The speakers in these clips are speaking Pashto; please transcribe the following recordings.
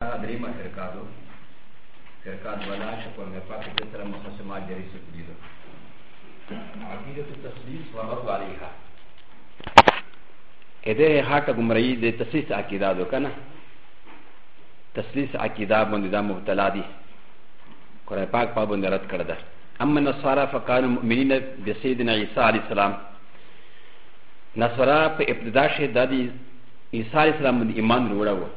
دریمه فرقه دو فرقه دولا چې په مې پاتې کې سره مخصمات جری څه کړی دو عقیده تسلیس و رد علیها کده هاټه ګمړی د تسلیس عقیده دو کنه تسلیس عقیده باندې دا مبتلا دي قرآن پاک په باندې رد کړ ده اما نصارا فقال مؤمنین بسیدنا عیسی علیہ السلام نصارا په ابتدا شه د عیسی علیہ السلام ایمان وروړو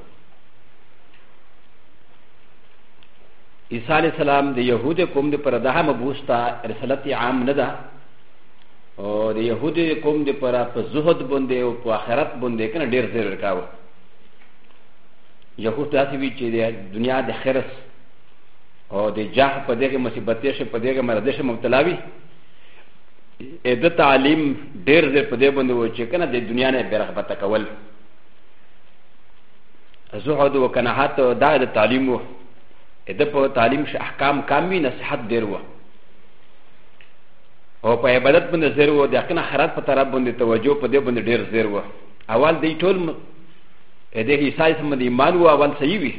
عیسی علیہ السلام د یهود قوم د پر دغه مبوس ته رسالت عام نه ده او د یهود قوم د پر په زهد باندې او په آخرت باندې کنه ډیر زیر ورکاوه یهود داسې وی چې د دنیا د خرس او د جاه په دغه مصیبت شه په دغه مرض شه مبتلا وي ا د تعلیم ډیر زیر په دې باندې و چې کنه د دنیا نه بیرغبت کول زهد و کناحت دا د تعلیم و د په تعلیم ش احکام کام وی نصیحت ډیر و او په عبادت باندې زیر و د حقنا خیرات په طرف باندې توجه په دې باندې ډیر زیر و اول دی ټول د حساب سم د ایمان و اول صحیح وی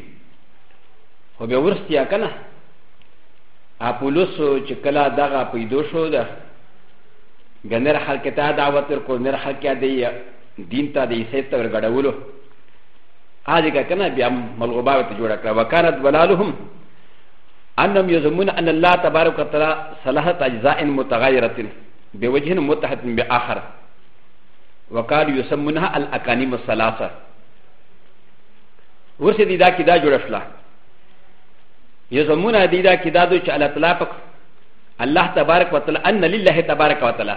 خو به ورستیا کنه اپولوس چې کله دغه پیدو شو ده ګنر خلک ته دعوت ورکو نر خلک دی دین ته د عیسیت ته ورګډولو هذه که کنه بیا ملغوبه ته جوړه کړه وکانت ولالهم انهم یزمون ان الله تبارک وتعالى صلاحت اجزاء متغیرت بوجه متحد باخر وقالوا يسمونها الاقانيم الثلاثه ورسې دي دا کې دا جوړه شله يزمون دي دا کې دا دوی چې الله تعالی پک الله تبارک وتعالى ان لله تبارک وتعالى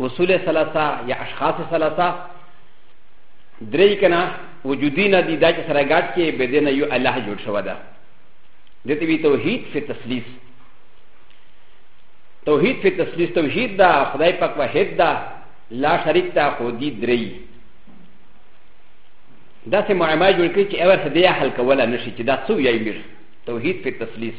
اصول ثلاثه یا اشخاص ثلاثه درې کنه وجودي نه دي دا چې سره ګډ کې به دې نه یو الله جوړ شو ده دته وی توحید فی تسلیث توحید فی تسلیث توحید دا خدای پاک واحد دا لا شریک دا خو دي درې دا سه معما جوړ کړي چې اور سدیا حل کوله نشي چې دا څو یې میر توحید فی تسلیث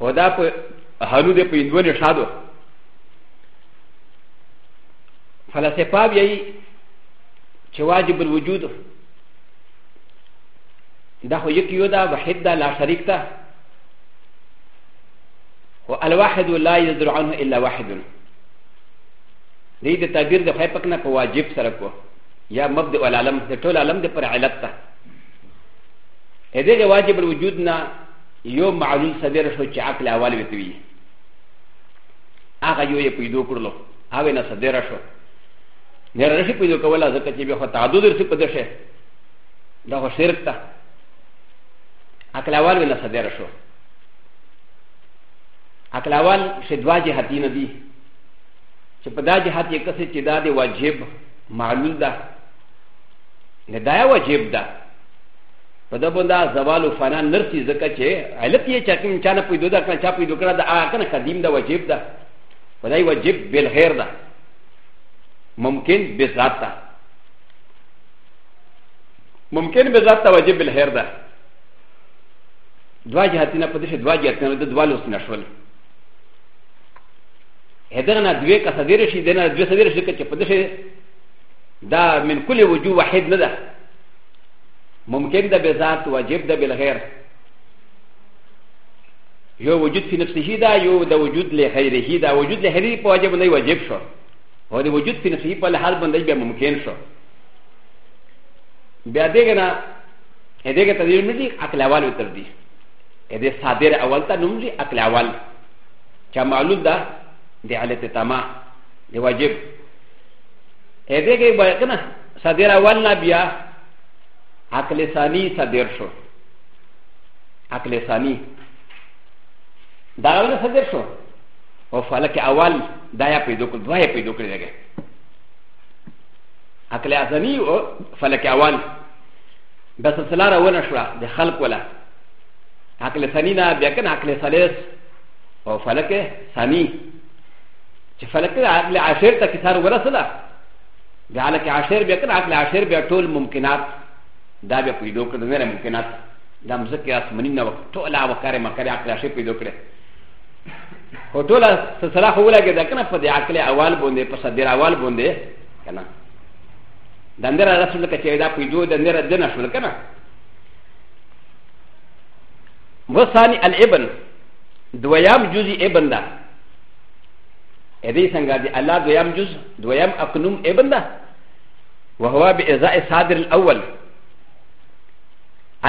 و دا په هنو د په اندو نه شادو فلسفه بیا یې چې واجب الوجود دا خو یک یو دا وحید دا لا شریک ده و الواحد لا يدر عنه الا واحد دې د تعبیر د خای پک نه په واجب سره کو یا مبدئ العالم د ټول عالم د پر علت ته ا د غ واجب الوجود نه یو معلول سبیر شو چې عقل اول وتوي هغه یو یې پیدا کړلو هغه نه سبیر شو نه رشي پیدا کوله ځکه چې به خو تعدد رسي پد شي دا خو شرک ته عقل اول نه سبیر شو عقل اول شدوا جهتین دی چې په دا جهت یې کسې چې دا د واجب معلول ده نه دا یو واجب ده په دا باندې زوال او فنا نرسي ځکه چې علت یې چا کوم چا نه پیدا ده کنه چا پیدا کړه دا هغه کنه قدیم ده واجب ده په دا واجب بل غیر ده ممکن به ذات ده ممکن به ذات ته واجب بل غیر ده دوا جهتونه په دې شه دوا جهتونه د دوالو سره شول هدغه نه دوی کسدیر شي دنه دوی سدیر شي چې په دې شه دا من کل وجوه واحد نه ده ممکن ده بذات واجب ده بالغیر یو وجود فی نفسه ده یو د وجود له غیره ده وجود له غیره په واجب نه واجب شو او د وجود فی نفسه په لحاظ باندې بیا ممکن شو بیا دغه نه دغه تدیر مې دي عقل اول تر دي د صادر اول ته نوم دي عقل اول چې معلول ده د علت تمام د واجب ا د ه ګ ي باید کنه صدر اول نه بیا عقل ثانی صدر شو عقل ثانی دا اول صدر شو او فلک اول دا یا پیدا کړ دوه پیدا کړی دی عقل ثانی او فلک اول د سلسله راونه شو د خلق ولا عقل ثانی نه بیا کنه عقل ثالث او فلک ثانی چې فلک عقل عاشر ته کثار ورسله بیا لکه عاشر بیا کنه عقل عاشر بیا ټول ممکنات دا بیا پیدا کړل نه ممکنات دا مزکه اسمنی نه وخت ټول او کار مکر عقل عاشر پیدا کړل هو ټول سلسله خو ولګه دا کنه په دې عقل اول باندې په صدر اول باندې کنه د اندر رسول کې چې دا پیدا د اندر دنه شول کنه وثاني الابن دویام جزء ابن ده ادي سنگا دي الله دويام جز دويام اقنوم ابن ده وهو بإزاء صادر الأول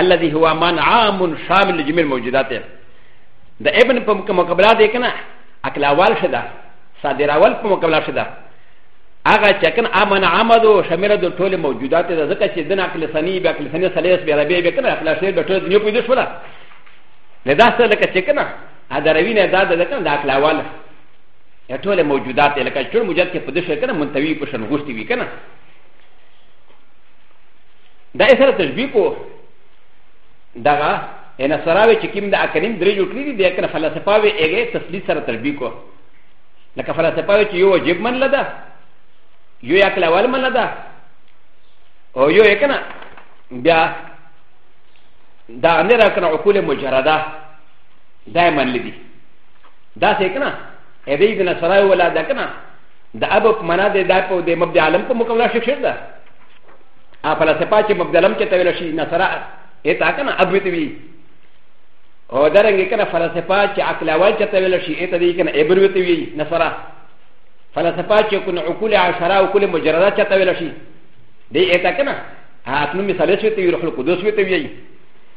الذي هو من عام شامل لجميع الموجودات ده ابن په مقابله دي کنه اکل اول شدا صادر اول په مقابله شدا هغه چې کنه امن عمد او شامل د ټول موجودات ده ځکه چې دنا اکل سنی به اکل سنی سلیس به ربي به کنه اکل شیر به ټول دنیا په دې شولا لدا سره لکه چې کنه ا د روي نه دا د کنه د عقل اول یا ټول موجودات لکه ټول موجودات کې په دې شي کنه منتوي په شان غوښتي وي کنه دا یې سره تشبیه کو دغه ان سراوي چې کوم د اکریم درې جوړ کړی دی کنه فلسفه وي هغه تسلیث سره تشبیه کو لکه فلسفه وي چې یو واجب من لده یو عقل اول من لده او یو کنه بیا دا نه را کنه عقول مجرده دا یې منلي دي دا څه کنه ا دې د نصرای ولا دا کنه د اب په معنا د دا په د مبدا عالم په مکمل شي شي دا ا فلسفه چې مبدا عالم کې ته ویل شي نصرا اته کنه اب ته وی او درنګ کنه فلسفه چې عقل اول چې ته ویل شي اته دې کنه ابر وی ته وی نصرا فلسفه چې کنه عقول عشره او کل مجرده چې ته ویل شي دې اته کنه ا تنو مثال شي ته وی روح القدس وی ته وی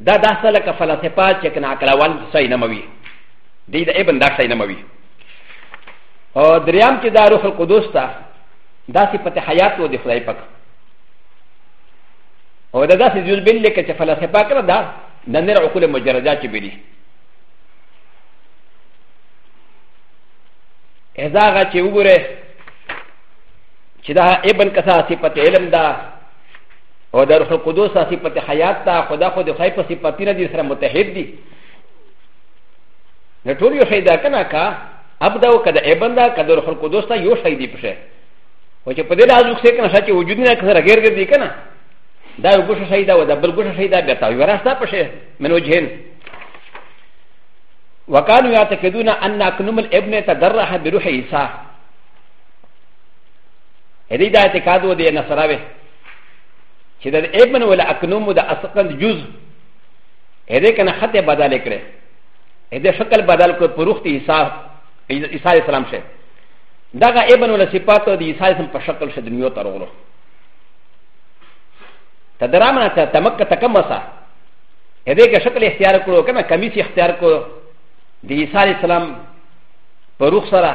دا داسه لکه فلسفه چې کنه عقلوال صحیح نه موي دی د ابن دا صحیح نه موي او دريام چې دا روح القدس ته دا صفت حیات و د خدای پاک او دا داسې جز بل لکه چې فلسفه کړه دا د نر عقول مجرده چې بلی اذا هغه چې وګوره چې دا ابن کسا صفت علم ده او د روح القدس صفت حیات ته خدا خو د خدای په صفاتونه دي سره متحد دي نه ټول یو شی دا کنه کا ابدا او کده ابن دا کده روح القدس ته یو شی دی پشه او چې په دې راز وکړي کنه چې وجود نه کړه غیر غیر دی کنه دا یو ګوشه شی دا و دا بل ګوشه شی دا بیا تا یو راستا پشه من وجهن وكانوا يعتقدون ان اكنوم الابن تدرح بروح عيسى هذه دا اعتقاد ودي نصراوي چې د ابن ولا اکنوم د اسقند جز هدا کنه خط بدل کړي هدا شکل بدل کړ پروخت عیسی عیسی اسلام شه دغه ابن ولا صفات د عیسی اسلام په شکل شه دنیا ته راغلو تدرامنا ته تمکه تکمسه هدا کې شکل اختیار کړو کنه کمیس اختیار کړو د عیسی اسلام پروخ سره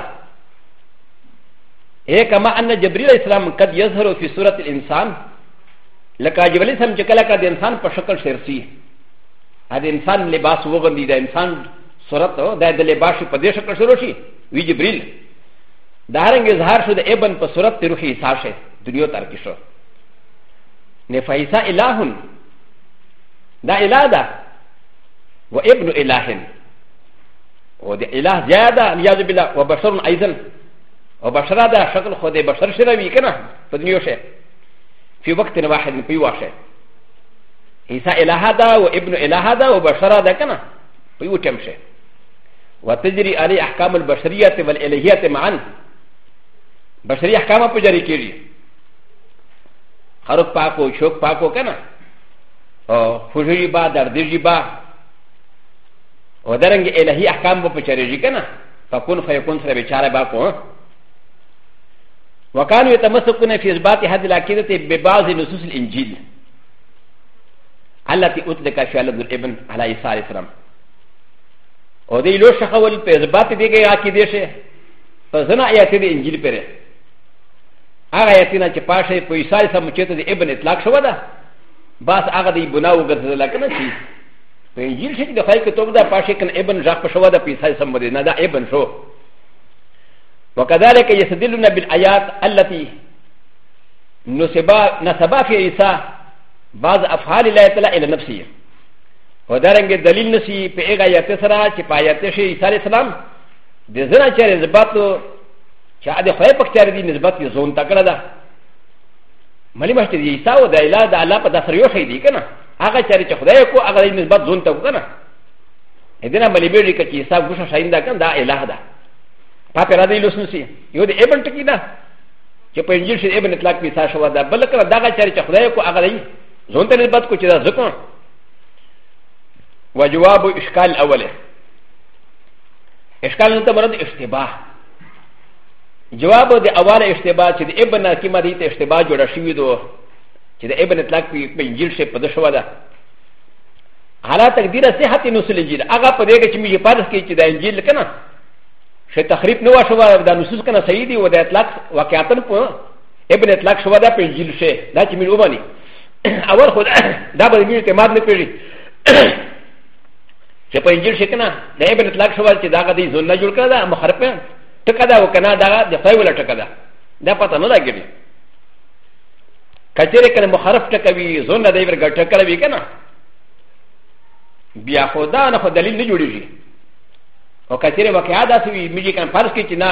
اے کما ان جبریل اسلام قد یظهر فی صورت الانسان لکه جبریل اسلام چې کله کله د انسان په شکل شرسی ا د انسان لباس وغندي د انسان صورت او د لباس په دې شکل شروع شي وی جبریل دا رنګ اظهار شو د ابن په صورت روحي حساب شي دنیا تر کې شو نه فیسا الہن دا الہ ده و ابن الہن و د الہ زیاده نیاز بالله و بشر ایزن او بشرا دا شکل خو د بشر شره وی کنه په دنیا شه فی وقت واحد په یو شه عیسی الہ دا او ابن الہ دا او بشرا دا کنه په یو ټیم شه وتجری علی احکام البشریت والالہیت معا بشری احکام په جری کیږي حرف پاکو شوک پاکو کنه او فجری با دردی با او درنګ الهي احکام به په چرېږي که نه فکون فیکون سره به چاره به کو وكانوا يتمسكون في اثبات هذه العقيده ببعض نصوص الانجيل التي اطلق فيها لفظ الابن على عيسى عليه السلام او دې لو شخول په اثبات دې کې عقیده شه په زنا آیات دې انجیل پرې هغه آیاتونه چې پاشه په عیسی سم چې ته ابن اطلاق شو ده بس هغه دې بناو ګرځول کنه چې په انجیل شي د خای کتاب دا پاشه کن ابن ژغ په شو دا پیسای سم بده نه دا ابن شو وكذلك يستدلون بالايات التي نسبا نسبا في عيسى بعض افعال لا يتلا الى نفسه ودارنګ دلیل نسی په هغه آیت سره چې په آیت شي عیسی علی السلام د زنا چیرې نسبت چې د خدای په چیرې دی نسبت یې زون تکړه ده ملي مشته عیسی او د اله د الله په داسر یو شي دی کنه هغه چاري چې خدای کو هغه نسبت ځون ته وکنه اذن ملي بيري کې چې حساب ګوشه شاين دا کنه دا الہ ده پاپ را دی لوسن سي یو دې ابن ټکی دا چې په انجیل شي ابن اطلاق کې ساشه ودا بل کړه دا هغه چاري چې خدای کو هغه دی ځون ته نسبت کو چې دا ځکه وجواب اشکال اوله اشکال نو ته مراد اشتباه جواب د اول اشتباه چې د ابن حکیمه دې ته اشتباه جوړ شوی دوه چې د ابن اطلاق په انجیل شي په دشوا ده حالا تقدیر صحت نص الانجیل هغه په دې کې چې موږ پارس کې چې د انجیل کنه شي تخریب نه وشو دا نصوص کنه صحیح دی و د اطلاق واقعاتن په ابن اطلاق شوا ده په انجیل شي دا چې موږ ومني اول خو دا به موږ اعتماد نه پیږي چې په انجیل شي کنه د ابن اطلاق شوا چې دا غدي زون نه جوړ کړه دا مخرب ټکا دا وکنه دا د خپل ټکا دا دا پته نه لګیږي کچره کنه مخرف ټکوي زون نه دی ور ګټه کړه وی کنه بیا خدا نه خو دلیل نه جوړیږي او کچره واقعا دا سوي میږي کنه فرض کې چې نه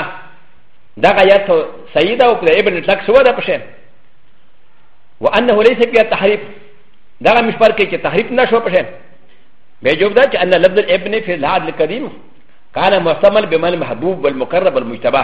دا غیا ته سید او پر ابن تک سو ده پشه وانه ليس فيها تحريف دا مش پر کې چې تحریف نه شو پشه به جواب دا چې ان لفظ الابن في العدل الكريم كان محتمل بمن محبوب والمقرب والمجتبى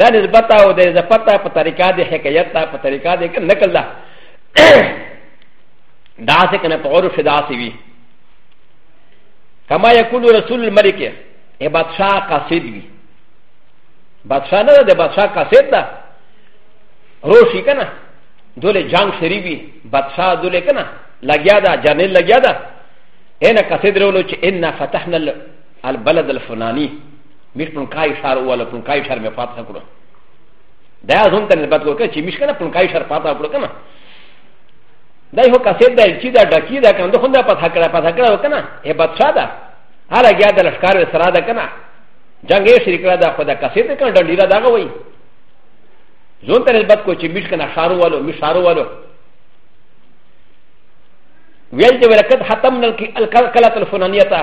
دا نسبت او د اضافت په طریقه د حکایت ته په طریقه د نقل ده دا څه کنه په عرف دا څه وی کما یقول رسول الملک ای بادشاہ قاصد وی بادشاہ نه ده بادشاہ قاصد ده روشی کنه دوله جنگ شری وی بادشاہ دوله کنه لګیا ده جنرال لګیا ده انا قاصد رولو چې انا فتحنا البلد الفلاني مش پنکای شار ولا پنکای شار مې فاتح کړو دا هم ته نسبت وکړه چې مش کنه پنکای شار فاتح کړو کنه دا یو کاسې دا چې دا ډکی دا کنده خو دا پاتح کړه پاتح کړه کنه هي بادشاہ دا هر هغه د لشکار سره دا کنه جنگ یې شریک را دا خو دا کاسې ته کنه ډنډیرا دا غوي زون ته نسبت کو چې مش کنه شارو والو مش شارو والو ویل چې ورکت ختم نل کې الکلکلت الفنانیتا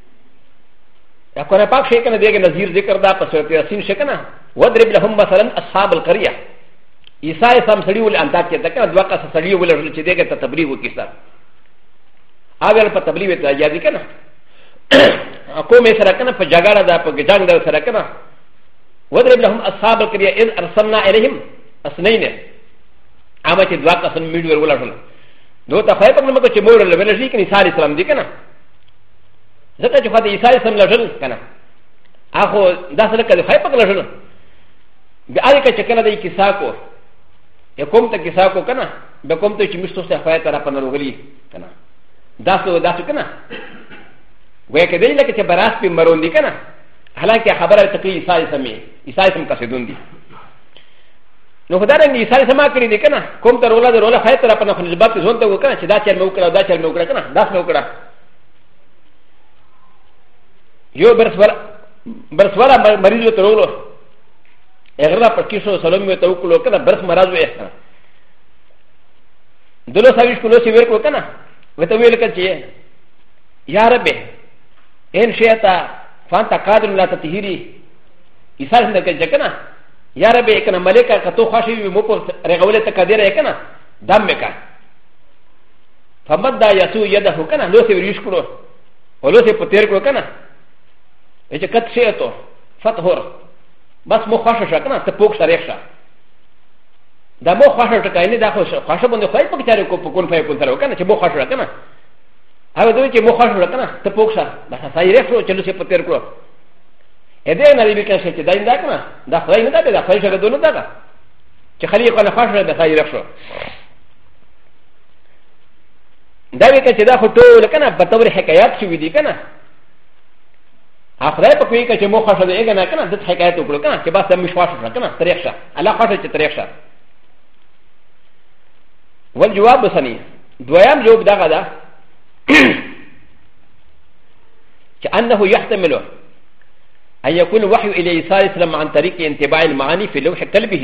يا قرآن پاک شيء كنا ديگه نظير ذكر دا پس سورة ياسين شيء كنا وضرب لهم مثلا أصحاب القرية عيسى اسلام سړي ول انتاج کې دکنه دوا کا سړي ول رل چې ديگه ته تبلیغ وکړه اول په تبلیغ ته راځي کنه قوم سره کنه په جګړه دا په جنگ دا سره کنه وضرب لهم أصحاب القرية إذ أرسلنا إليهم أسنين أما چې دوا کا سن میډ ور ولټل دوته خیبر نمکه چې مور له ولې شي کني ساري سلام دي کنه ځکه چې خو د عیسی سم لږل کنه هغه دا سره کله خای پک لږل بیا هغه کې کله د کیسا کو یا کوم ته کیسا کو کنه به کوم ته چې مشتو سره خای تر په نروغلی کنه دا څه دا څه کنه وای کدی لکه چې براس په مرون دي کنه حالانکه خبره تکي عیسی سمې عیسی سم قصدون دي نو خدای رنګ عیسی سم کړی دي کنه کوم تر ولا د روله خای تر په نسبت ځون ته وکنه چې دا چل مې وکړه دا چل مې وکړه کنه دا څه وکړه یو برسوالا مریض ته وګورو هغه را پټی شو سلام یې ته وکړو کنه برس مرض وې کنه دلو ساویش کولو سی ورکو کنه وته ویل کړه چې یا رب ان شئتا فانت قادر لا تطهیری ایثار نه کړه کنه یا رب کنه ملکه کتو خوشی مو په رغولې ته قادر یې کنه دم وکړه فمد دا یسو یده هو کنه لوسه وریش کړو او لوسه په تیر کړو کنه چې کت شي ته فتحور بس مو خوښه شو کنه ته پوک شریخ شه دا مو خوښه ټکای نه دا خو خوښه باندې خوای پک چارې کو په کون فای کون سره کنه چې مو خوښه کنه هغه دوی چې مو خوښه کنه ته پوک شه بس سای ریخ شو چې لوسه په تیر کړو ا دې نه لري کنه چې دا نه کنه دا خدای نه دا دا خدای شګه دونه دا چې خلیق نه خوښه ده سای ریخ شو دا وی کچ دا خو ټول کنه په تور حکایت شوی دی کنه اخره په کوی کچ مو خوښه دی کنه کنه د حکایت وکړو کنه چې بس مش خوښه کنه طریق شه الله خوښه چې طریق شه ول جواب وسنی دویم جواب دا غدا چې انه يحتمل ان يكون وحي الى عيسى السلام عن طريق انتباه المعاني في لوح قلبه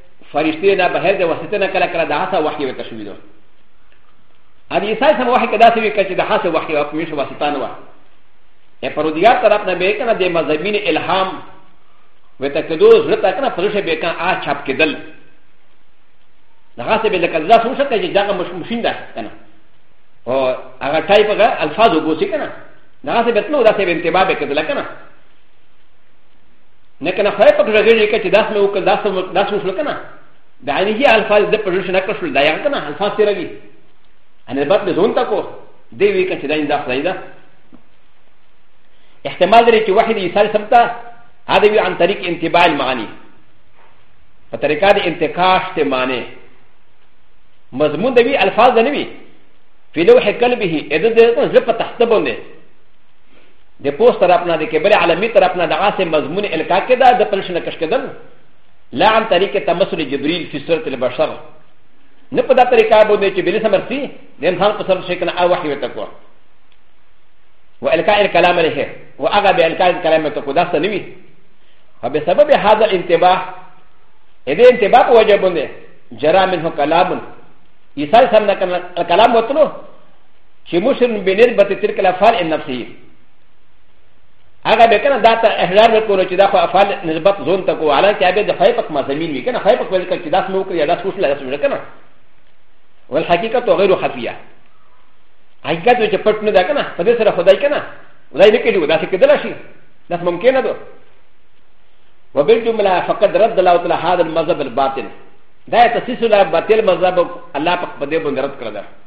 فرشتي نه بهر د وسیته نه کله کله د هڅه وحي وته شوی دو ادي عیسی سم وحي کدا سوي کچ د هڅه وحي او کومې وسیته نه و ا پرودګار طرف نه به کنه د مزمین الهام وته کدو زړه تا کنه پرشه به کنه آ چاپ کېدل هغه څه به لکه ځا سم شته چې دغه مشین ده کنه او هغه ټایپ هغه الفاظ وګوسی کنه هغه څه به تلو دا څه به انتباه به کېدل کنه نه کنه خو په کړه غږی کچ داس مې وکړ داس مې داس مې شو کنه د عینی الفاظ د پرش نه کړ شو دا یې کنه الفاظ تیر وی ان بعد به زون تکو دی وی کچ دا انده خدای دا احتمال لري چې واحد ایثار سمتا هدا وی عن طریق انتباع المعانی په طریقه د انتقاش ته معنی مضمون د وی الفاظ نه وی فی لوح قلبه اذا د زړه په تخته باندې د پوست طرف نه د کبل عالمي طرف نه دغه سه مضمون الکا کې دا د پلشن کش کېدل لا عن طریق تمثل جبريل في صورت البشر نه په دا طریقه باندې چې بل سمر سي د انسان په سر شي کنه او وحي وته کو والکا الکلام له و هغه به الکا الکلام ته کو دا څه نوي فبسبب هذا الانتباه اذا انتباه وجبونه جرى منه كلام يسال سمنا كلام وتلو چې مسلم بنسبت تلک الافعال ان نفسه هغه به کنه دا ته احرار وکړو چې دا خو افعال نسبت زون ته کو حالانکه هغه د فای پک مزمین وی کنه فای پک ویل چې دا سمو کړی دا سوچ لا سمو کنه والحقیقت غیر خفیه حقیقت چې پټ نه دا کنه په دې سره خدای کنه خدای نه کړي دا څه کېدل شي دا ممکن نه ده وبالجمله فقد رد الله تعالى هذا المذهب الباطل دا تسيس الله باطل مذهب الله پاک په دې باندې رد کړل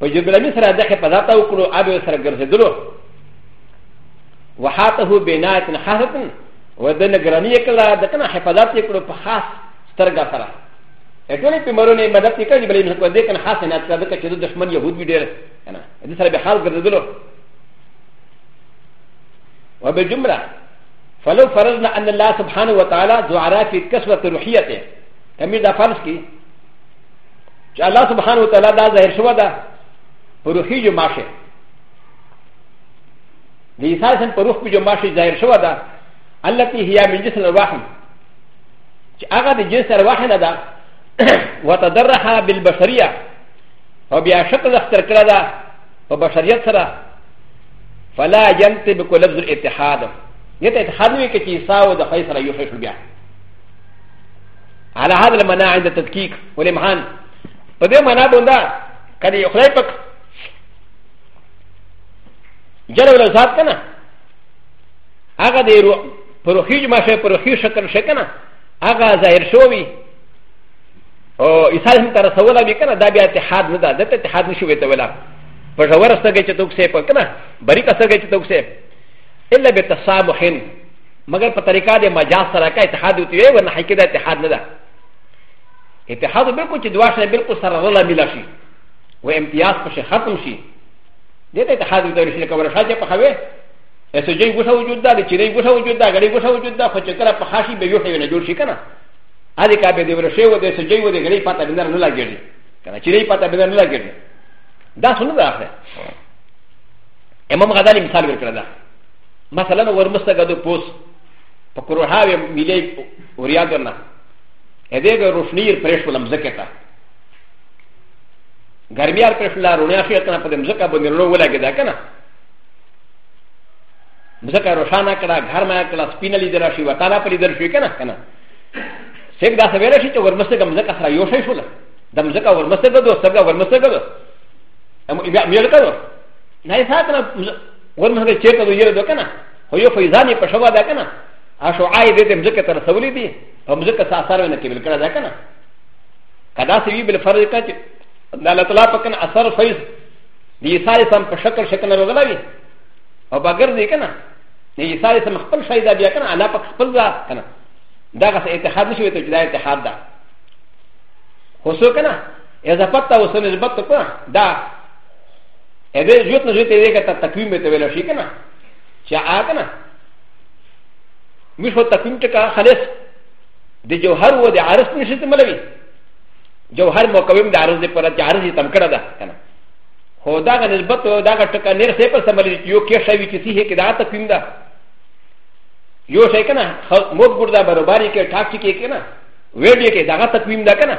په جبراني سره دغه په ذاته وکړو ابي سره ګرځېدلو وحاته بنایت خاصتن و د نگرانی کلا د کنه حفاظت کړو په خاص سترګه سره اټول په مرونه مدد کړي بلې نه کو دې کنه خاص نه کړو د کچې د دشمن يهود وی ډېر کنه دې سره به خاص ګرځېدلو و به جمله فلو فرضنا ان الله سبحانه وتعالى دعاء في كسوه روحيته كمي دا فرض کی چې الله سبحانه وتعالی دا ظاهر شوه ده په روحي جمعه شي د عیسی سم په روح په جمعه شي ظاهر شوه ده التي هي من جسم الرحم چې هغه د جنس ارواح نه ده وتدرها بالبشريه او بیا شکل اختر کړه ده په بشریت سره فلا ينتب بلفظ الاتحاد يتحاد وي كي يساو دخيص ريوحي شو بيا على هذا المناع عند التدقيق والامهان فده مناع بندا كان يخلي بك جلو لزاد كنا هذا دي پروخیج ما شي پروخی شکل شي کنه هغه ظاهر شوی او ایثار هم تر سواله به کنه دا بیا اتحاد نه ده دته اتحاد نشو وته ولا په ژور ستګه چې توک سه په کنه بری کا ستګه چې توک سه الا به تسامحین مگر په طریقه د مجاز سره کا اتحاد وتی وي ورنه حقیقت د اتحاد نه ده اتحاد بالکل چې دوا شي بالکل سره رلا ملا شي و امتیاز په شي ختم شي دې ته اتحاد وتی وي چې کور شاته په خوي اسو جي ګوشه وجود ده چې نه ګوشه وجود ده غړي ګوشه وجود ده خو چې کله په خاصي به یو حیوان جوړ شي کنه هغه کا به دې ورشه و دې سجي و دې غړي پته بندر نه لګیږي کنه چې نه پته بندر نه لګیږي دا څنګه ده امام غزالي مثال ورکړه مثلا ورمسته غدو پوس په کروهاوی ملي اوریادونه هدیګه روشنیر پرېښول مزکه ته ګرمیار پرېښول رونیا شو ته په مزکه باندې لو ولګی دا کنه مزکه روشانه کړه ګرمه کړه سپینه لیدل شي وتاله پر لیدل شي کنه کنه سګ دا سویل شي چې ورمسته غم زکه سره یو شي شول د مزکه ورمسته غدو سګه ورمسته غدو امیر کړو نه یې ساتنه ور مه چې ته یې ده کنه خو یو فیضانی په شوا ده کنه ا شو آی دې تم ځکه تر سولې دي او ځکه ساسار ونه کېبل کړه ده کنه کدا سی وی بل فرض کړه چې الله تعالی په کنه اثر فیض دی سای سم په شکل شکل راغلی او بغیر دې کنه نه یې ساري سم خپل شای دا بیا کنه الله پاک خپل دا کنه دا غس اتحاد نشوي ته چې دا اتحاد ده خو څو کنه اذا پتا وسنه نسبت ته دا ا د جوت نه جوت دی که ته تقویم به ته ویل شي که نه چې آ که نه مش هو تقویم چې کا خالص د جوهر و د عرض نشي ته ملوي جوهر مقویم د عرض پر چې عرض یې تم کړه ده که نه خو دا غ نسبت او دا غ ټکا نیر سه پر سملی یو کې شوی چې سیه کې دا تقویم ده یو شي که نه موږ ګردا برابرې کې ټاک چې کې که نه ویډیو کې دا غ تقویم ده که نه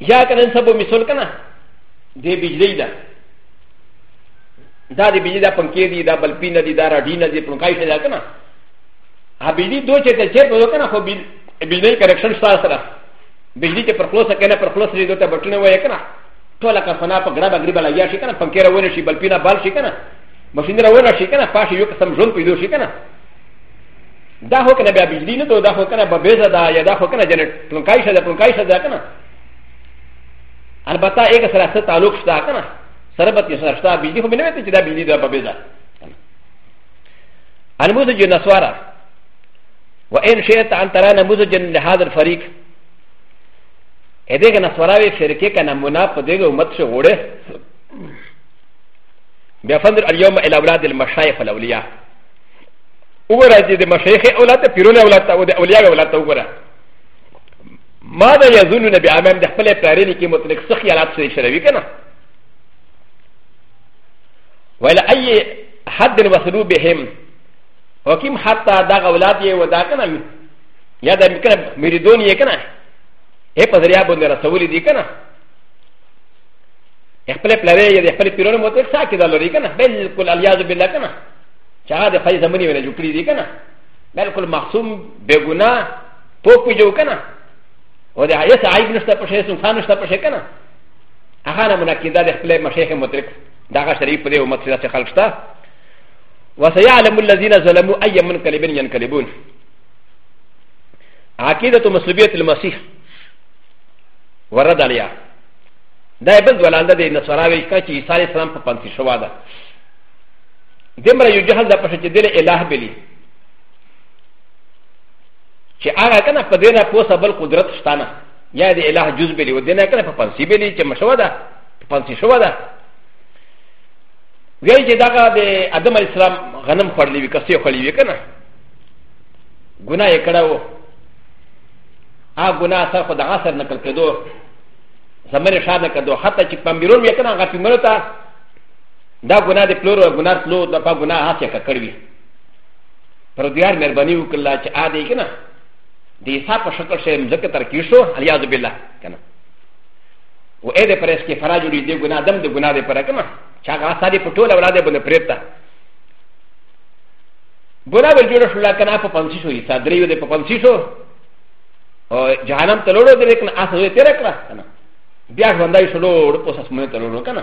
یا کنن سبو مثال کنه د بجلی ده دا د بجلی ده پنکې دي دا بلپینه دي دا راډینه دي پنکای شي دا کنه ها بجلی دو چې ته چیر په کنه خو بجلی کریکشن سره سره بجلی چې پر خلاص کنه پر خلاص لري دوته بټنه وای کنه ټول کا فنا په ګړه بغری بلا یا شي کنه پنکې راونه شي بلپینه بال شي کنه ماشین راونه شي کنه پاش یو قسم ژوند پیدا شي کنه دا هو کنه بیا بجلی نه دا هو کنه ببیزه دا یا دا هو کنه جنت پلنکای شه دا پلنکای شه دا کنه البته ایک سره سره تعلق شته کنه سره به سره شته بجلی خو نه وته چې دا بجلی دا ببیزه الموزه جو نسوارا وان شئت ان ترى نموزه جن لهذا الفريق هذه نسوارا وی شرکه کنه منا په دغه امت شه وړه بیا فندر اليوم الى اولاد المشايخ الاولياء وګوره چې د مشایخ اولاد ته پیرونه اولاد ته او د اولیاء اولاد ته وګوره ما دا یزول نبی امام د خپل پلارینې کې مطلق څه خیالات سره شروي کنه ولا اي حد وصلوا بهم وكم حتى دا اولاد یې ودا کنه یا دا کنه مریدون یې کنه هي په ذریعہ باندې رسول دي کنه خپل پلارې یې خپل پیرونه مطلق څه کې دا لري کنه بالکل الیاذ بالله کنه چې هغه د خځې زمنې ولا جوړ کړي دي کنه بالکل معصوم بے ګناه پوک په جو کنه او د هیڅ عیب نشته په شی سنخان نشته په شی کنه هغه نه مناقضه د خپل مشیخ مدرک دغه شریف په دې امت سره چې خلق شته وسيعلم الذين ظلموا اي منقلب ينقلبون عقيده مسلوبيه المسيح ورد عليها دا بل ولانده د نصراوي کچې عيسى عليه السلام په پنځه شواده دمر یو جهل دا پښه چې دل الہ بلی چې هغه کنه په دینه پوسه بل قدرت شتانه یا د الہ جز بلی و دینه کنه په پنسی بلی چې مشوه ده په پنسی شوه ده وی چې دغه د ادم علی السلام غنم خورلی وی کسې خورلی وی کنه ګناه یې کړه و هغه ګناه سره خو د عصر نقل کېدو زمره شاده کېدو حتی چې پمبیرون یې کنه هغه پیمرو ته دا ګناه د پلور او ګناه تلو د په ګناه هڅه ککړوي پر دیار مهرباني وکړه چې ا دې کنه د حساب په شکل سره مزکه تر کې شو الیاذ بالله کنه و اې د پرېس کې فرا جوړې دې ګناه دم د ګناه دې پر کنه چا هغه ساري په ټوله اولاد باندې پرېتا ګناه ول جوړ شو لا کنه په پنځه شو یې صدرې دې په پنځه شو او جهنم ته لوړو دې کنه اسه دې تیر کړه کنه بیا ژوندای شلو ورپوسه سمې ته لوړو کنه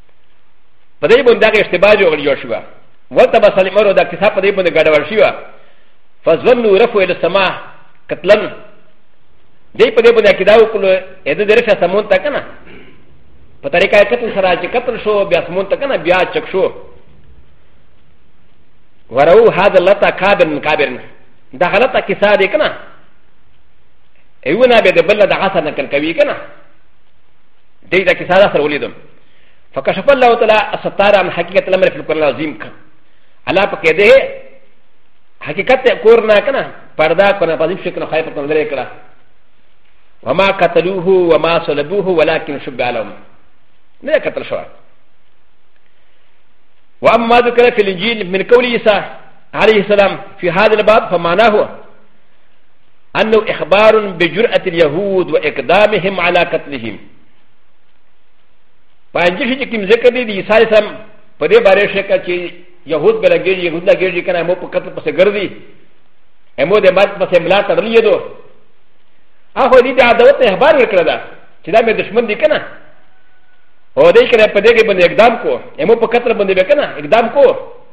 په دې باندې هغه اشتباه جوړ شو ولته به سلیم ورو دا کیسه په دې باندې ګډوډ شي فظنوا رفو الى السماء قتلا دې په دې باندې کیدا وکړو اې دې درشه سمون تا کنه په طریقه قتل سره چې قتل شو بیا سمون تا کنه بیا چک شو ورو هذا لتا كابر من كابر دا غلطه کیسه دې کنه ایونه به د بل د غسه نقل کوي کنه دې دا کیسه سره ولیدم فکشف الله تعالی ستاره عن حقیقت الامر فی القرآن العظیم کا الله پکې دې حقیقت کور نه کنه پردا کنه په دې شکل خای په تندره کړه وما قتلوه وما صلبوه ولكن شبع لهم نه قتل شو واما ذكر في الانجيل من قول عيسى عليه السلام في هذا الباب فمعناه انه اخبار بجرأه اليهود واقدامهم على قتلهم پنځه شي کوم ذکر دي عيسى عليه السلام په دې باره شي چې يهود بلګيږي يهود لګيږي کنه مو په قتل پسې ګرځي امو د مرګ پسې ملا تړلې دو هغه دې د عدالت اخبار ورکړه دا چې دا مې دشمن دي کنه او دې کړه په دې کې باندې اقدام کو امو په قتل باندې وکنه اقدام کو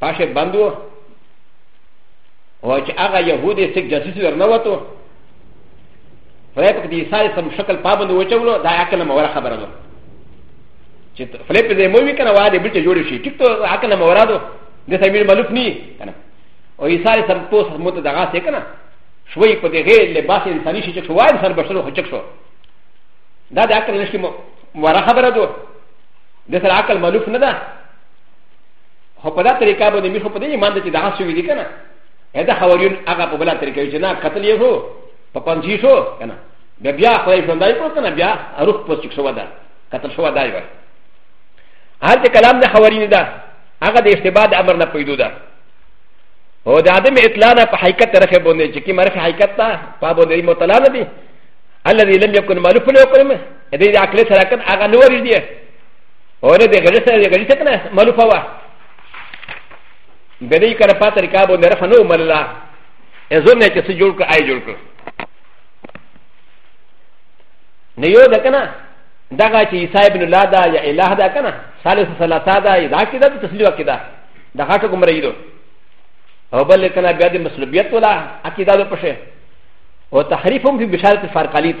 پاشه بند و او چې هغه يهود یې څوک جاسوس ورنه وتو فلیپ کې د عیسی علیه السلام شکل پابند وچولو دا عقل نه موره خبره ده چې فلیپ دې مو وی کنه واه دې بل ته جوړ شي ټیک ته عقل نه موره ده د سمیر ملوف نه کنه او عیسی علیه السلام پوس موته دغه څه کنه شوي په دې غیر لباس انساني شي چې شوای سر بشر خو چک شو دا د عقل نشي موره خبره ده د سره عقل ملوف نه ده هو په دا طریقه باندې مې خو په دې ایمان ده چې دا شوي دي که نه دا خبرون هغه په بله طریقه چې نه قتل یې هو په پنځي شو که نه بیا بیا خدای ژوندی کړو که نه بیا روح په چک شوه ده قتل شوه ده یوه هلته کلام د خبرین ده هغه د اشتباه د امر نه پیدو ده او د عدم اطلاع نه په حقیقت طرفه باندې چې کی مرفه حقیقت ته په باندې مطلع نه دي الذي لم يكن مالوف له قلمه دې د عقل سره کړ هغه نور دي او نه د غلي سره د غلي څخه نه ملوفه وه به دې کړه پاتې کا به درف نه ومللا ازو نه چې څه جوړ کړ آی جوړ کړ نه یو ده کنه دغه چې عیسی ابن الله دا یا الہ دا کنه ثالث ثلاثه دا دا کې دا تسلیو کې دا د غټو کوم رہی دو او بل کنه بیا د مسلوبیت ولا عقیده دو پشه او تحریفهم فی بشارت فرقالیت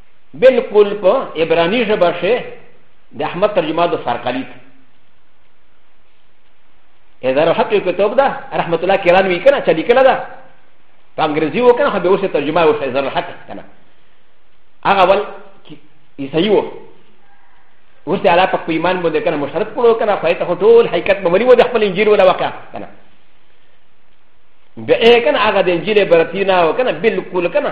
بالکل په عبراني ژبه شي د احمد ترجمه د فرقلیت اذا راحت یو کتاب ده رحمت الله کیران وی کنه چې لیکل ده په انګریزي وکنه خو به اوسه ترجمه وشي اذا راحت کنه هغه ول عیسائی و اوس د علاقه په ایمان باندې کنه مشرف کړو کنه خو ته ټول حقیقت به ولي و د خپل انجیل ولا وکا کنه به کنه هغه د انجیل برتینا و کنه بالکل کنه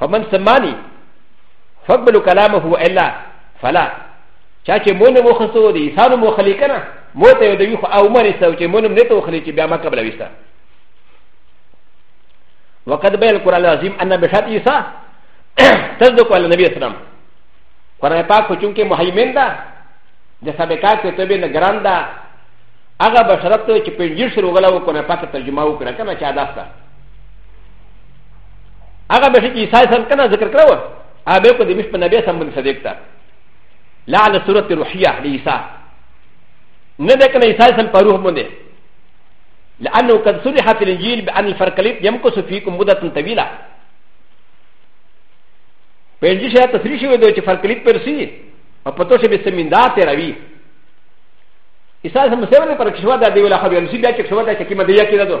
فمن سماني فقبل كلامه والا فلا چاچه مون مو خسو دي انسان مو خلي کنه مو ته يو دوي خو او مري سو چه مون نه تو خلي چه بیا ما قبل وستا وقد بين القران العظيم ان بشات عيسى تصدق على النبي صلى الله عليه وسلم قران پاک کو چونکه مهيمن ده د سابقات ته تبي نگران ده هغه بشرت ته چې په انجیل سره وغلا وکړه پاک ترجمه وکړه کنه چې ادا هغه به چې عیسی سم کنه ذکر کړو هغه به کو د مش په نبی سم باندې صدیق تا لعل سورۃ روحیه د عیسی نه ده کنه عیسی سم په روح باندې لانه قد صرح في الانجيل بان الفرقليت يمكث فيكم مده طويله په انجیل شاید تصریح شوی دی چې فرقليت پر سی او پتو شي به سمیندار ته راوي عیسی سم سره پر کښوا د دی ولا خبر نسی بیا چې کښوا د چې کیمه دی کې ده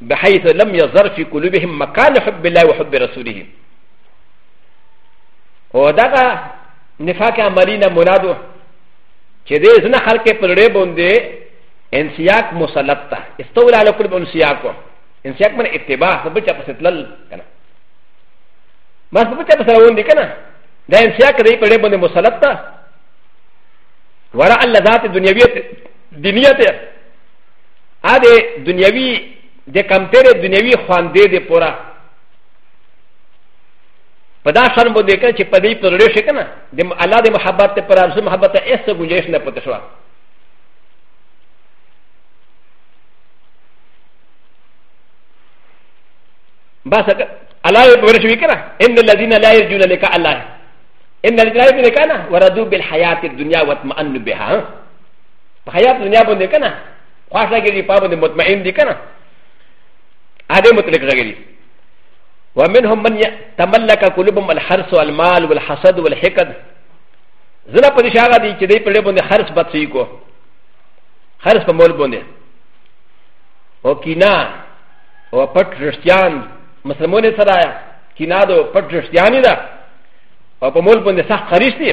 بحيث لم يظهر في قلوبهم مكان حب الله وحب رسوله ودغه نفاق عملي نه مرادو چې دې زنه خلک په لړې باندې انسياق مسلط تا استول على قلب انسياق انسياق من اتباع سبب چا پس تلل کنه ما سبب چا پس روان دي کنه دا انسياق دې په لړې باندې مسلط تا ورا الله ذات دنیویت دنیته ا د دنیوي د کمپیره دنیوي خواندې د پورا په دا شان باندې کړه چې په دې پر لري شي کنه د الله د محبت ته پر ارزو محبت ته ایسه ګنجائش نه پته شو بس الله یې په ورشي کنه ان الذين لا يرجون لك الله ان الذين لا يرجون لك انا وردوا بالحياه الدنيا واطمئنوا بها په حیات دنیا باندې کنه خاص لګي په باندې مطمئن دي کنه هذا مطلق غيري ومنهم من تملك قلوبهم الحرس والمال والحسد والحقد زنا پدې شاګه دي چې دې په دې باندې حرس بد سي کو حرس په مول باندې او کینا او پټ رښتیان مسلمانې سره کینا دو پټ رښتیانې ده او په مول باندې سخت خریش دي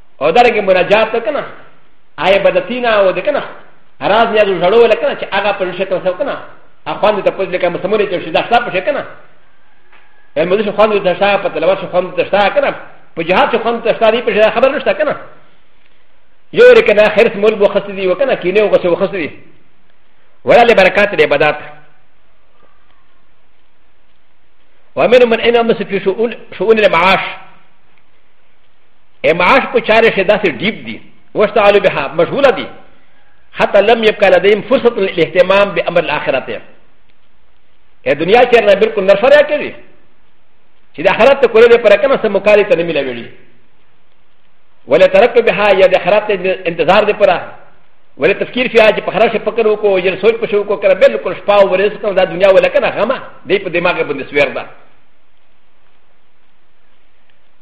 او دا رنګ مناجات ته کنه آی بدتینا او د کنه راز نه یو جوړو لکنه چې هغه پر شته وسو کنه اخوان ته پوز لکه مسمونه چې شدا صاحب شي کنه ا مدش خوان د تشا په تلوار شو خوان د تشا کنه په جهاد شو خوان د تشا دی په خبر نشته کنه یو رکنه خرس مول بو خسته دی وکنه کینه وغسه وخسته دی ولا لبرکات دی بدات ومن من اين امس في شؤون المعاش ا معاش په چاره کې داسې ډیپ دي واشتغلوا بها مشغوله دي حتى لم يبقى لديهم فرصه للاهتمام بامر الاخره ا دنیا کې نه بالکل نشره کوي چې د اخرت ته کولې پر کنه سم مقالي ته نه ملوي ولا ترک بها یا د اخرت انتظار دې پره ولا تفکیر فيها چې په خره شي فکر وکړو یا سوچ په شو کو کړه بالکل شپه او ورځ کوم دا دنیا ولا کنه غمه دې په دماغ باندې سویر ده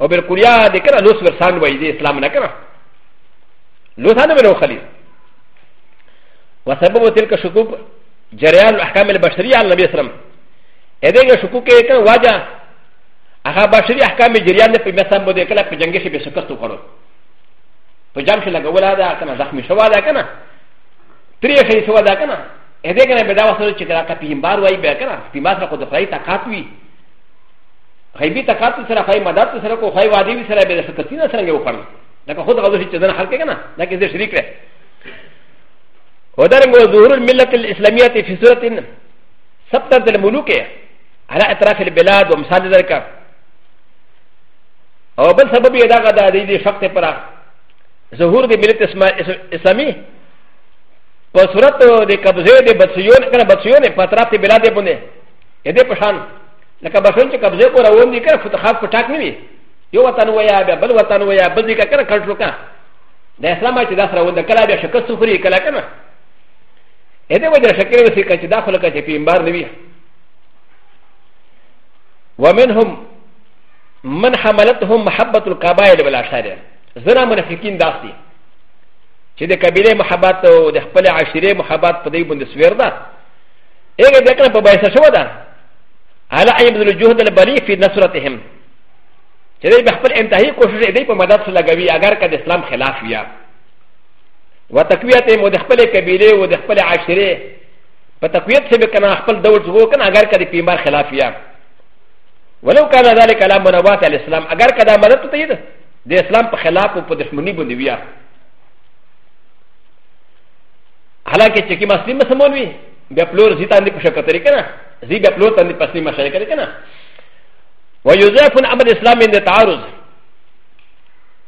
او بر کوریا د کنه لوس ورسان وای دی اسلام نه کنه لوس نه ورو خلی وسبب تلک شکوک جریان احکام البشریه علی نبی اسلام اده شکوک کنه واجه هغه بشری احکام جریان په مثال باندې کله په جنگي شي به شکست وکړو په جام شي لګولا دا کنه زخمی شوا دا کنه تری شي شوا دا کنه اده کنه به دا وسره چې کله کپیم بار وای به کنه په ما سره خو د خدای طاقت وی خی بی تکاتو سره خی مدد سره کو خی وادی سره به سکتی نه سره یو کړل لکه خود غوښه چې دنه حل کنه دا کې زه شریک وې ودرنګ ظهور الملت الاسلامیه فی صورت سبت الملوک على اطراف البلاد ومثال ذلك او بل سبب یې دا غدا دی د شخص پر ظهور د ملت اسلامي په صورت د قبضه د بچیون کنه بچیون په اطراف البلاد باندې دې په شان لکه بشون چې قبضه کو روان دي کنه فتخاف په ټاک نه وي یو وطن ویا بیا بل وطن ویا بل دي کنه کنټرول کنه د اسلام چې دا سره ونده کله بیا شکست سفري کله کنه ا د وجه شکل وسی ک چې داخله ک چې پیمبار نه وي ومنهم من حملتهم محبه القبائل والاشهر زنا منافقین داسي چې د قبيله محبت او د خپل عشيره محبت په دې باندې سویر ده هغه بیا کله په بایسه شو ده على ان يبذل الجهد البليغ في نصرتهم چې دوی به خپل انتهایی کوشش دوی په مدد سره لګوي اگر که د اسلام خلاف وي و تقویت یې مو د خپلې قبیلې او د خپلې عاشرې په تقویت سره به کنه خپل دول ځو کنه اگر که د پیمار خلاف وي ولو كان ذلك على منوات الاسلام اگر که دا مدد ته یې د اسلام په خلاف او په دښمنی باندې وي حالانکه چې کوم اصلي مسمول وي بیا پلور زی تاندې په شکل طریقه نه زی بیا پلور تاندې پسلي مشارې کوي کنه ويضاف امر الاسلام من التعارض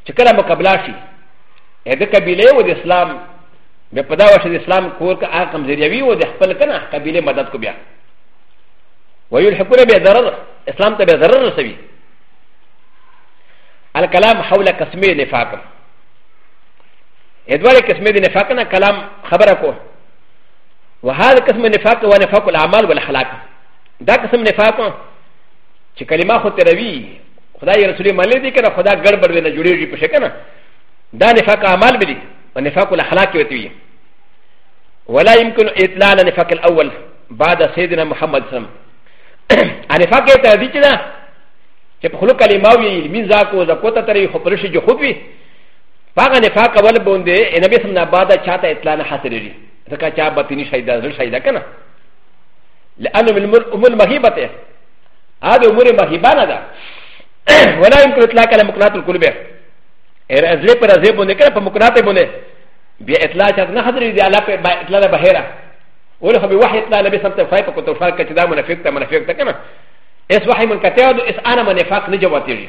چې کله مقابله شي د قبيله او د اسلام بیا په دا وشه د اسلام کور کې هغه کمزوریوي او د خپل کنه قبيله مدد کو بیا ويلحقون به ضرر اسلام ته به ضرر رسوي الكلام حول قسمي نفاق ا د و ا ل ك س م د ن ف ا ق ن ا كلام خبرك وهذا قسم النفاق هو نفاق الاعمال والاخلاق دا قسم نفاق چې کلمه خو تروي خدای رسول الله ملي دي کنه خدا ګړبړ وي نه جوړيږي په شکنه دا نفاق اعمال بلی و نفاق الاخلاق وتوی ولا يمكن اطلاع على نفاق الاول بعد سيدنا محمد صلى الله عليه وسلم نفاق ته دي چې دا چې په خلق کلمه وي علمي ځاکو زکوته ترې خو پرشي جو خو وي فاغا نفاق اول بوندي ان بس من بعد چاته اطلاع نه حاصل لري ځکه چا بطني شهيدا زل شهيدا کنه لانه من ام المغيبته هذا امور مغيبانه ده ولا يمكن اطلاق على مقنات القلوب ار ازلي پر ازلي بوندي کنه په مقنات بوندي بي اطلاع چاته نه حاصل لري على اطلاع بهيره ولا هو بوحي اطلاع لبس انت فايق كنت فايق كذا منافق منافق ده كنا اس وحي من كتاب اس انا منافق نجواتيري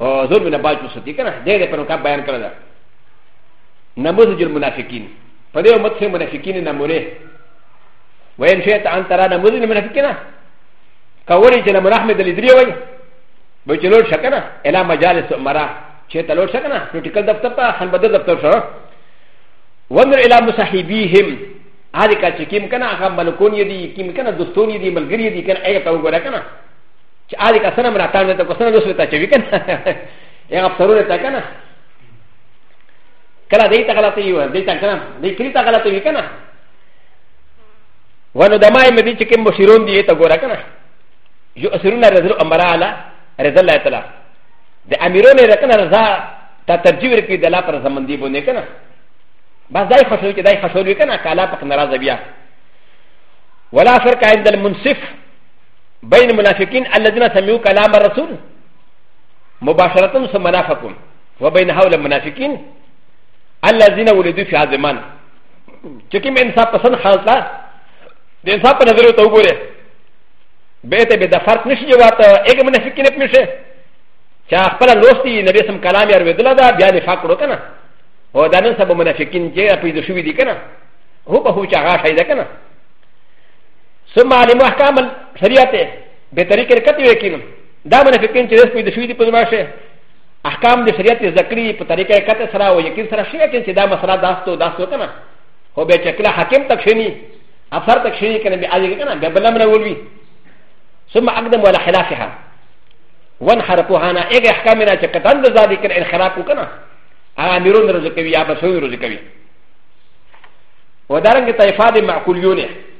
او زور من باج وستی کنه دې دې په نوکا بیان کړل دا نموز جل منافقین په دې امت سره منافقین نمونه وین شی ته ان ترا نموز منافقین کولی چې نمونه احمد علی دری وای به چې لوټ شکنه الا مجالس مرا چې ته لوټ شکنه نو ټیکل دفتر ته خان بدر دفتر شو ومر الا مصاحبیهم هذه کا چې کیم کنه هغه ملکون یې دي کیم کنه دوستون یې دي ملګری یې دي کنه ایته وګوره کنه چې آدي کا سنم راتان ده ته کو سنم وسوي ته چې وکړه هغه سرونه ته کنه کله دې ته غلطي یو دې ته کنه دې کړی ته غلطي وی کنه ونه د مای مې چې کوم بشیرون دی ته ګوره کنه یو اسرونه رزل امر اعلی رضا الله تعالی د امیرون رکنه رضا ته ترجیح ورکړي د لا پر زمن دی بونه کنه بس دای خوشو کې دای خوشو وی کنه کالا پک ناراضه بیا ولا فرق عند المنصف بين المنافقين الذين سمعوا كلام الرسول مباشرة ثم منافقون وبين هؤلاء المنافقين الذين ولدوا في هذا الزمان چکم انسان پسند خالت لا د انسان په نظر ته وګوره به ته به د فرق نشي جواب ته اګ منافقین په مشه چې خپل لوستي نبی سم کلام یې ورېدل دا بیا نه فاق ورو کنه او دا نن سبا منافقین چې پیدا شوی دي کنه هو په هو چې هغه شي ده کنه ثم علم احکام الشریعت به طریق رکت یقین دا منافقین چې رسمي د شوی دی په ځما شه احکام د شریعت ذکری په طریق رکت سره او یقین سره شی یقین چې دا مسله داستو داستو کنه هو به چکله حاکم تک شنی افسر تک شنی کنه به اجازه کنه به بلم نه ولوي ثم اقدم ولا خلافها وانحرفوا هنا ايه احكامنا چکتان د زادی کنه انحراف کنه هغه میرون رزق کوي یا بسوي رزق کوي ودارنګ طایفه د معقولیونه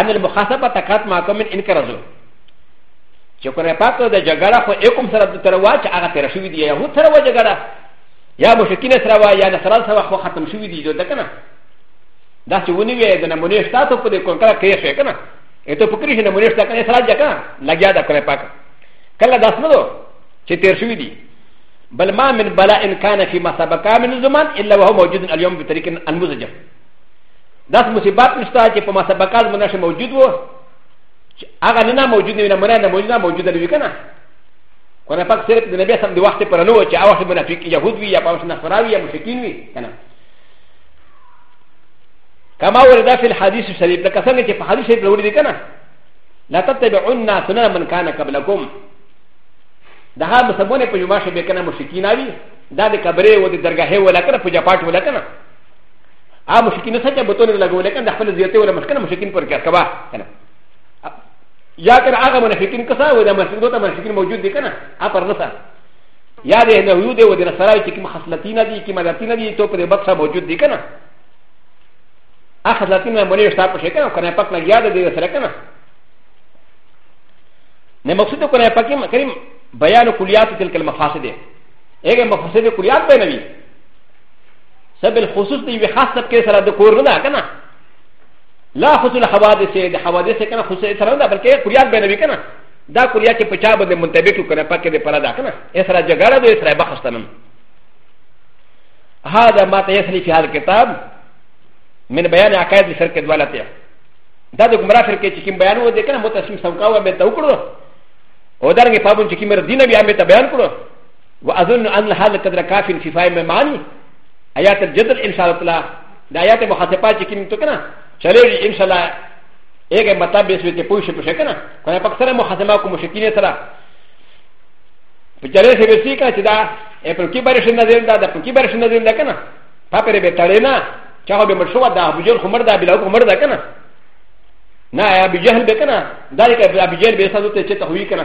ان المخاصمه تکات ما کوم ان کرزو چې کنه پاتو د جګړه خو یکم سره د تروا چې هغه تر شوې دی یو تر و جګړه یا مشکین سره وا یا نصر سره خو ختم شوې دی جو دکنه دا چې ونی وې د نمونه شتاتو په دې کونکړه کې شي کنه اته فکر شي نمونه شتا کنه سره ځکه لګیا دا کړه پاک کله داس نه دو چې تیر شوې دی بل ما من بلا ان كان في مسابقه من الزمان الا وهو موجود اليوم بطريق المزجر داس مصیبات نشتا چې په مسابقات مناش موجود وو چې هغه نه موجود نه منه نه موجود نه موجود نه وکنه کنه پاک صرف د نبی سم د وخت پر نو چې هغه منافق يهود وي یا پاوس نصرا وي یا مشرکین وي کنه كما ورد في الحديث الشريف لك سنه چې په حدیث شریف لوري دي کنه لا تتبعون سنن من كان قبلكم دا هغه مسبونه په جمعه شپه کنه مشرکین وي دا د کبره و د درگاهه ولا کنه په جپاټ ولا کنه ا مشکین نه سچا بتونه لګو لیکن د خپل زیاته ولا مشکین مشکین پر کار کوا کنه یا کر هغه منافقین کسا و د مسجدو ته منافقین موجود دي کنه ا پر نسا یا د نه یو دی و د نصرای چې کوم خصلتینه دي کوم عادتینه دي ته پر بکسا موجود دي کنه ا خصلتینه مونږ شتا په شکل کنه پک نه یاد دی سره کنه نه مقصود کنه پکې کریم بیان کلیات تلک المفاسد هغه مفاسد کلیات به نه وي سبل خصوص دی خاص سب کې سره د کور نه ده کنه لا خصوص الحوادث د حوادث کنه خصوص سره نه بلکې کلیات به نوي کنه دا کلیات چې پچا باندې منتبه ټو کنه پکې د پره ده کنه یې سره جګړه دی سره بخښ تنم هذا ما تيسري في هذا الكتاب من بيان عقائد الفرقه دوالته دا د ګمرا فرقه چې کوم بیان و دې کنه متسم سمکاوه به تو کړو او درنګ پابون چې کوم دین بیا به ته بیان کړو واظن ان هذا قدر كافي في فهم معاني ايات الجدل ان شاء الله د ايات مخاطبه چې کوم تو کنه چلېږي ان شاء الله هغه مطلب به سوي پوه شي پوه کنه کنه پک سره مخاطبه کوم مشکل سره په چلې سي به سي کنه چې دا په کې بارش نه دی دا په کې بارش نه دی کنه په پرې به تړې نه چا به مرشوه دا ابو جهل خمر دا بلا خمر دا کنه نه ابو جهل به کنه دا کې ابو جهل به ساتو ته چې ته وی کنه